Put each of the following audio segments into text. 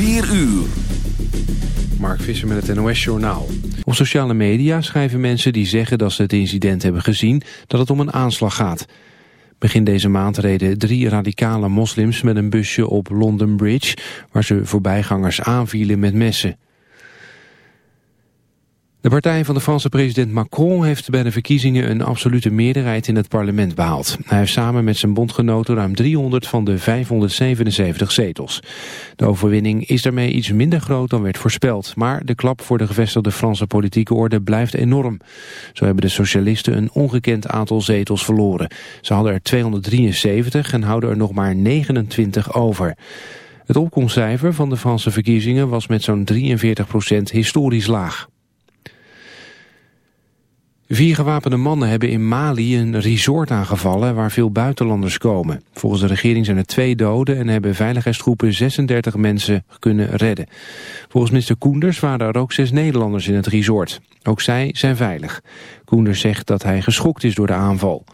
4 uur. Mark Visser met het NOS Journaal. Op sociale media schrijven mensen die zeggen dat ze het incident hebben gezien... dat het om een aanslag gaat. Begin deze maand reden drie radicale moslims met een busje op London Bridge... waar ze voorbijgangers aanvielen met messen. De partij van de Franse president Macron heeft bij de verkiezingen een absolute meerderheid in het parlement behaald. Hij heeft samen met zijn bondgenoten ruim 300 van de 577 zetels. De overwinning is daarmee iets minder groot dan werd voorspeld, maar de klap voor de gevestigde Franse politieke orde blijft enorm. Zo hebben de socialisten een ongekend aantal zetels verloren. Ze hadden er 273 en houden er nog maar 29 over. Het opkomstcijfer van de Franse verkiezingen was met zo'n 43% historisch laag. Vier gewapende mannen hebben in Mali een resort aangevallen waar veel buitenlanders komen. Volgens de regering zijn er twee doden en hebben veiligheidsgroepen 36 mensen kunnen redden. Volgens minister Koenders waren er ook zes Nederlanders in het resort. Ook zij zijn veilig. Koenders zegt dat hij geschokt is door de aanval.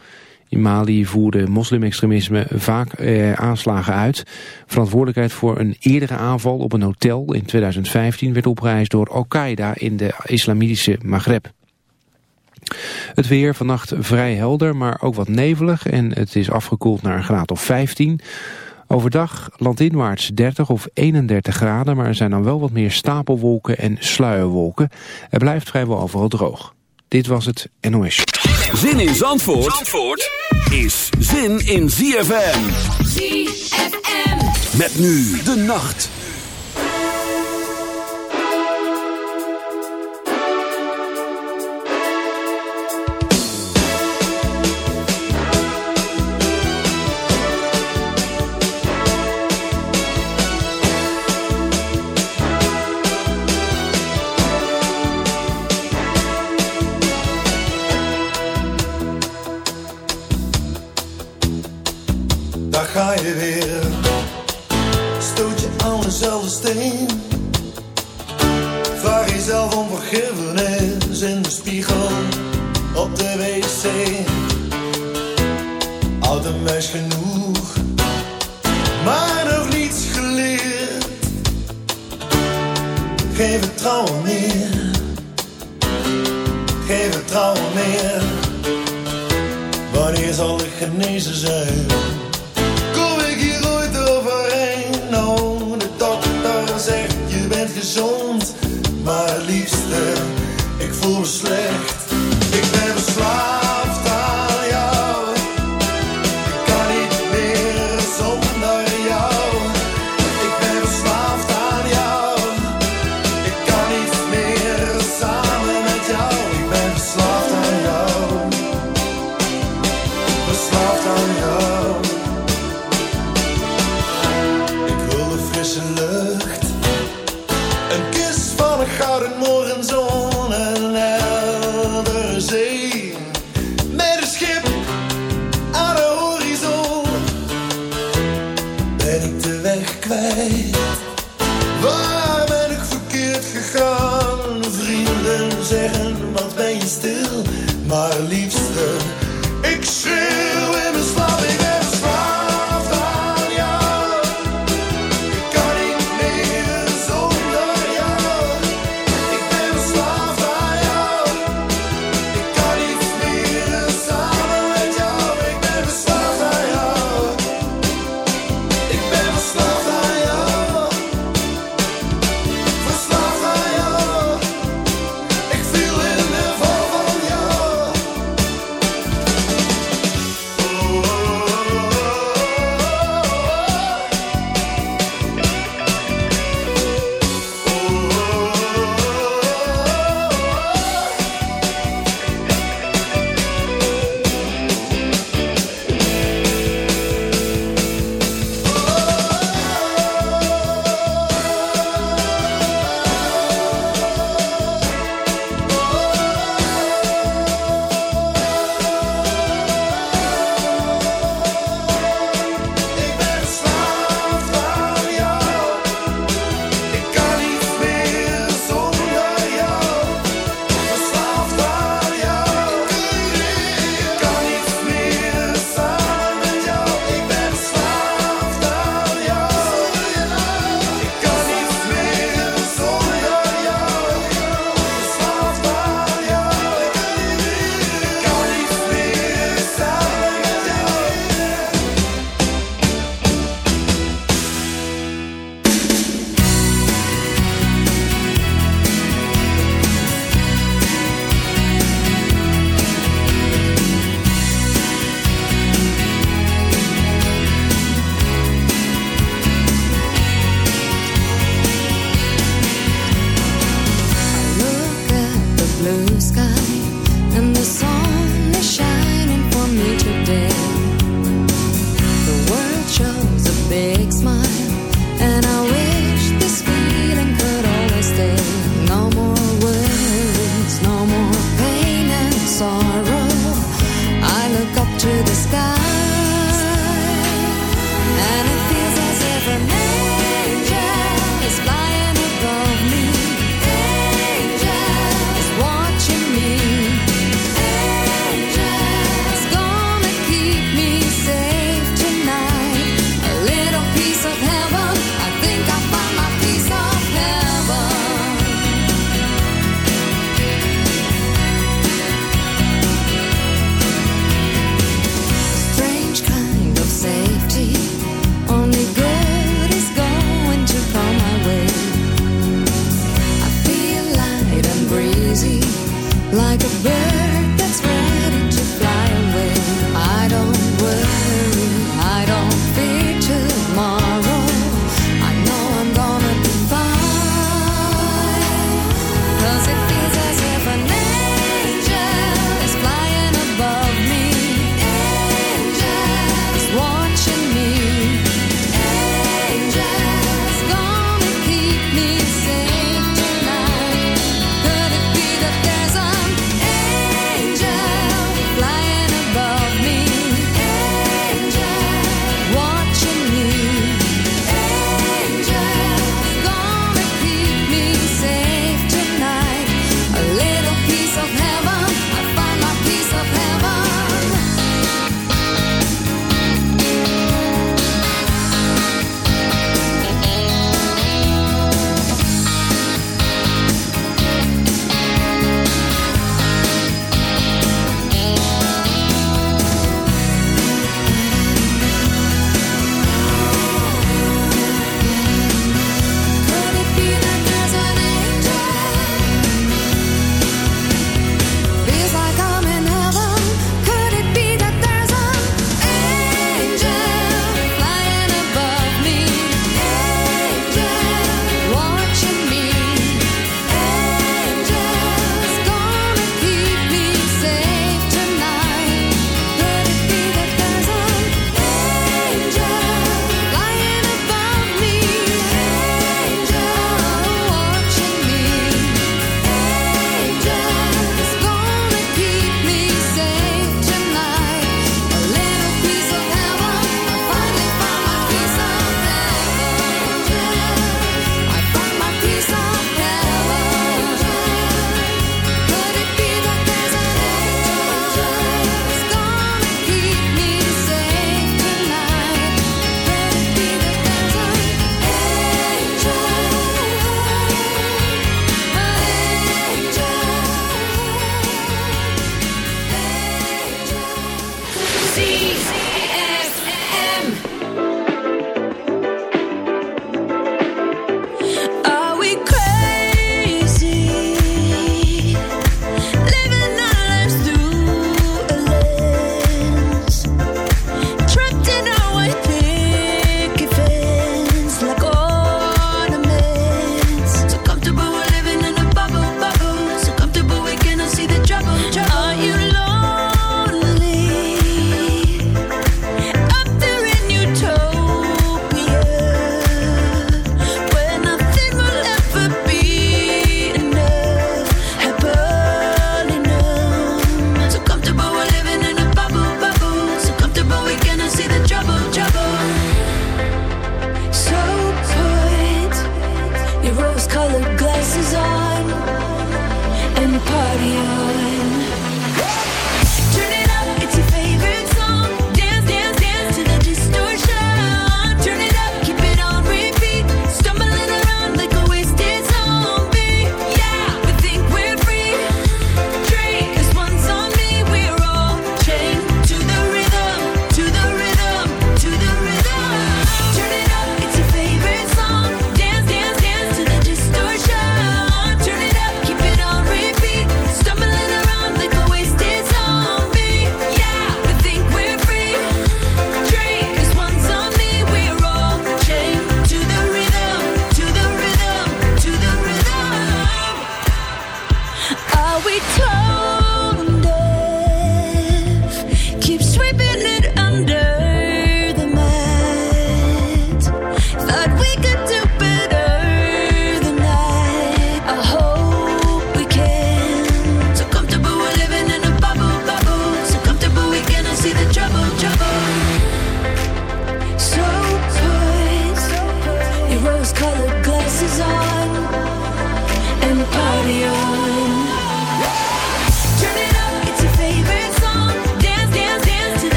In Mali voerde moslimextremisme vaak eh, aanslagen uit. Verantwoordelijkheid voor een eerdere aanval op een hotel in 2015 werd opgeëist door Al-Qaeda in de islamitische Maghreb. Het weer vannacht vrij helder, maar ook wat nevelig en het is afgekoeld naar een graad of 15. Overdag landinwaarts 30 of 31 graden, maar er zijn dan wel wat meer stapelwolken en sluierwolken. Het blijft vrijwel overal droog. Dit was het NOS. Zin in Zandvoort, Zandvoort is zin in ZFM. ZFM. Met nu de nacht.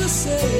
to say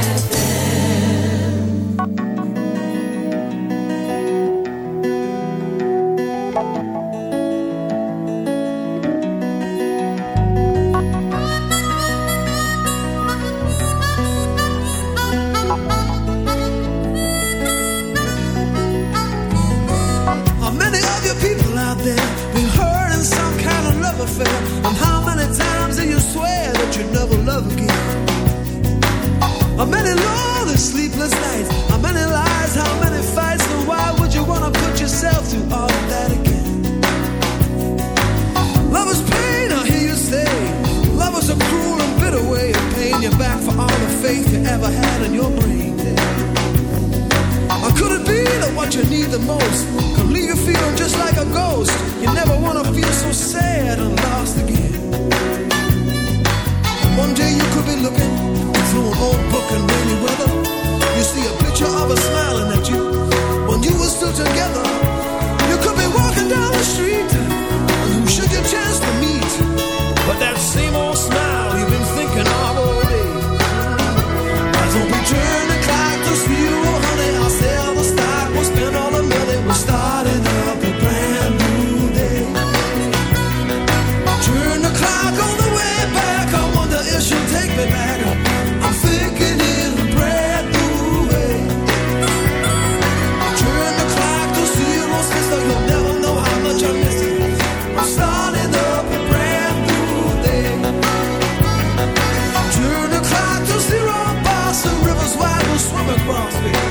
that you need the most can leave you feeling just like a ghost. You never wanna feel so sad and lost again. One day you could be looking through an old book in rainy weather. You see a picture of us smiling at you when you were still together. Across the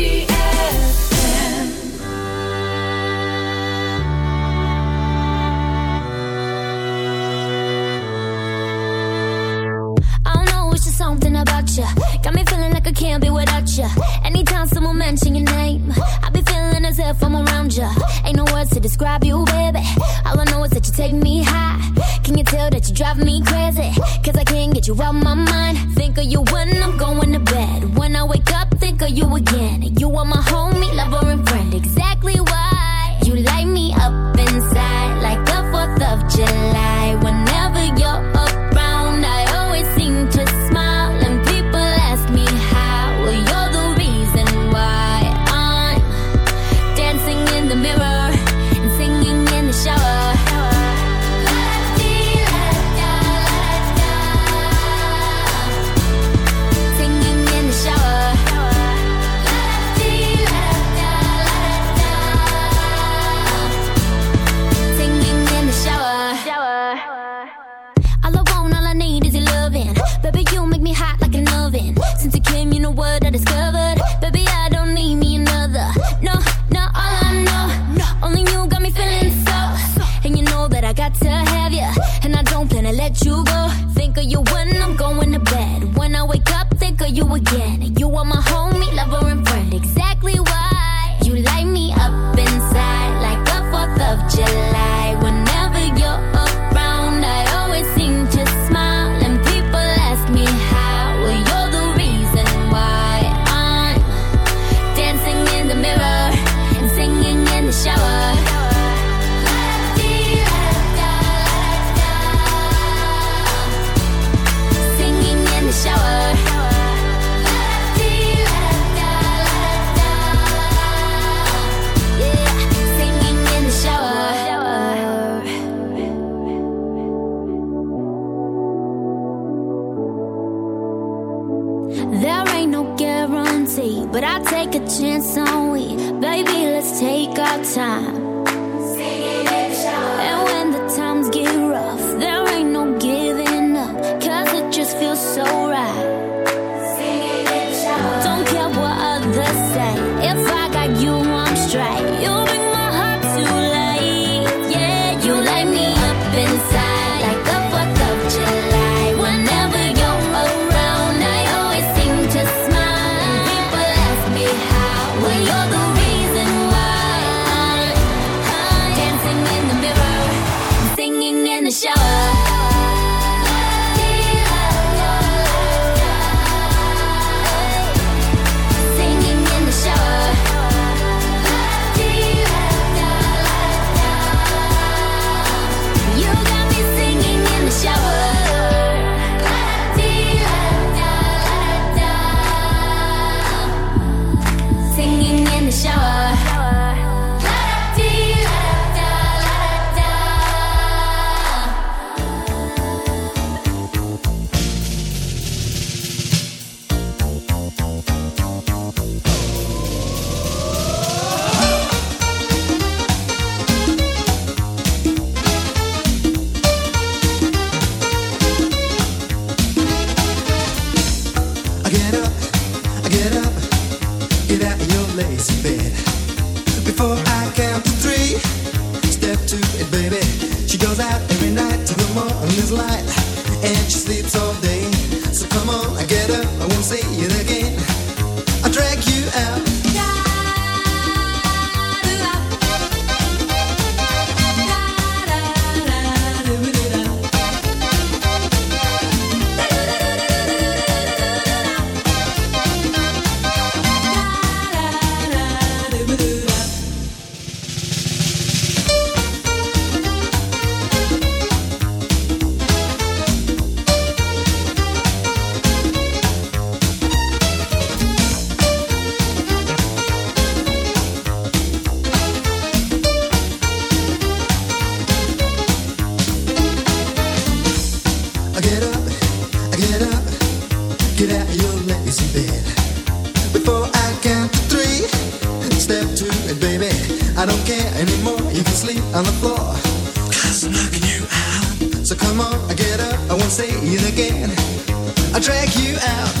my mind. Get out your lazy bed. Before I count to three, step baby, I don't care anymore. You can sleep on the floor. I'm knocking you out. So come on, get up, I won't see you again. I drag you out.